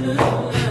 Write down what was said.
love.